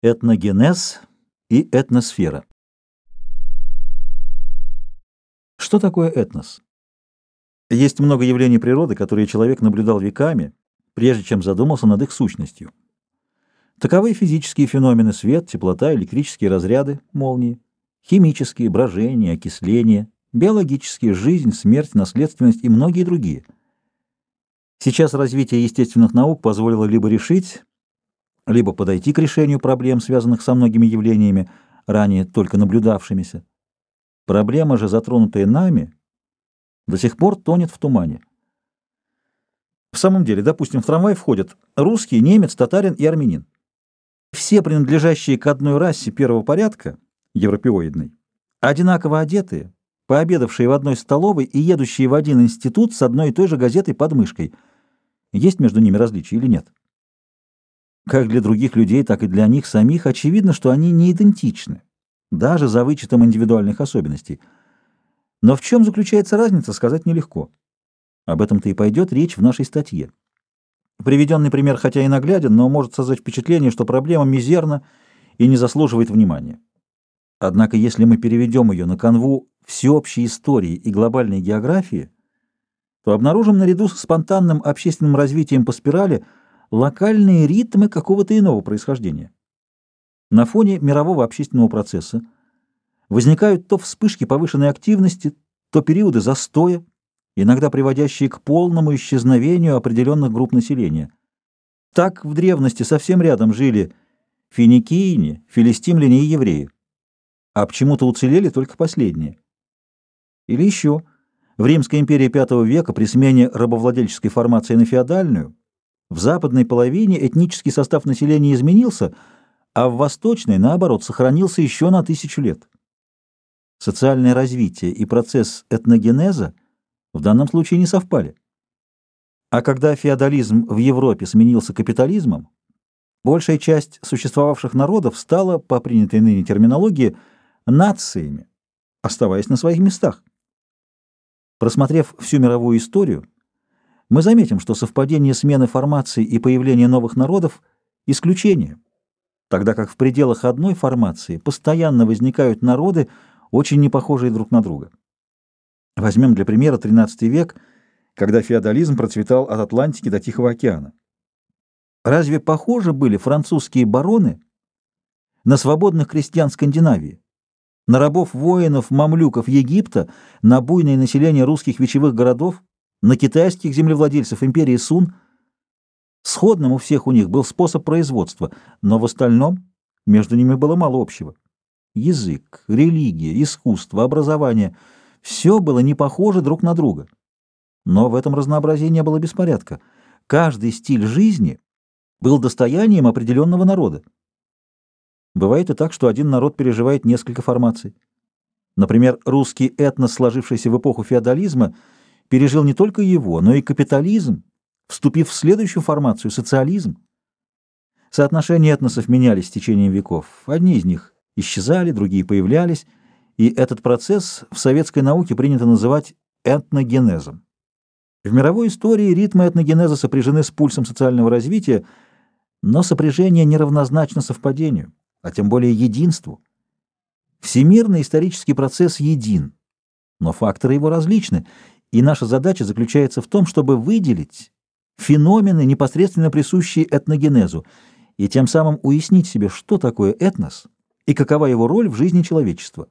Этногенез и этносфера. Что такое этнос? Есть много явлений природы, которые человек наблюдал веками, прежде чем задумался над их сущностью. Таковы физические феномены свет, теплота, электрические разряды, молнии, химические, брожения, окисление, биологические, жизнь, смерть, наследственность и многие другие. Сейчас развитие естественных наук позволило либо решить либо подойти к решению проблем, связанных со многими явлениями, ранее только наблюдавшимися. Проблема же, затронутая нами, до сих пор тонет в тумане. В самом деле, допустим, в трамвай входят русский, немец, татарин и армянин. Все принадлежащие к одной расе первого порядка, европеоидной, одинаково одетые, пообедавшие в одной столовой и едущие в один институт с одной и той же газетой под мышкой. Есть между ними различия или нет? Как для других людей, так и для них самих очевидно, что они не идентичны, даже за вычетом индивидуальных особенностей. Но в чем заключается разница, сказать нелегко. Об этом-то и пойдет речь в нашей статье. Приведенный пример хотя и нагляден, но может создать впечатление, что проблема мизерна и не заслуживает внимания. Однако если мы переведем ее на канву всеобщей истории и глобальной географии, то обнаружим наряду с спонтанным общественным развитием по спирали – локальные ритмы какого-то иного происхождения. На фоне мирового общественного процесса возникают то вспышки повышенной активности, то периоды застоя, иногда приводящие к полному исчезновению определенных групп населения. Так в древности совсем рядом жили финикийне, филистимляне и евреи, а почему-то уцелели только последние. Или еще, в Римской империи V века при смене рабовладельческой формации на феодальную в западной половине этнический состав населения изменился, а в восточной, наоборот, сохранился еще на тысячу лет. Социальное развитие и процесс этногенеза в данном случае не совпали. А когда феодализм в Европе сменился капитализмом, большая часть существовавших народов стала, по принятой ныне терминологии, нациями, оставаясь на своих местах. Просмотрев всю мировую историю, мы заметим, что совпадение смены формации и появления новых народов – исключение, тогда как в пределах одной формации постоянно возникают народы, очень не похожие друг на друга. Возьмем для примера XIII век, когда феодализм процветал от Атлантики до Тихого океана. Разве похожи были французские бароны на свободных крестьян Скандинавии, на рабов-воинов, мамлюков Египта, на буйное население русских вечевых городов, на китайских землевладельцев империи Сун. Сходным у всех у них был способ производства, но в остальном между ними было мало общего. Язык, религия, искусство, образование — все было не похоже друг на друга. Но в этом разнообразии не было беспорядка. Каждый стиль жизни был достоянием определенного народа. Бывает и так, что один народ переживает несколько формаций. Например, русский этнос, сложившийся в эпоху феодализма — пережил не только его, но и капитализм, вступив в следующую формацию – социализм. Соотношения этносов менялись с течением веков. Одни из них исчезали, другие появлялись, и этот процесс в советской науке принято называть этногенезом. В мировой истории ритмы этногенеза сопряжены с пульсом социального развития, но сопряжение неравнозначно совпадению, а тем более единству. Всемирный исторический процесс един, но факторы его различны, и наша задача заключается в том, чтобы выделить феномены, непосредственно присущие этногенезу, и тем самым уяснить себе, что такое этнос и какова его роль в жизни человечества.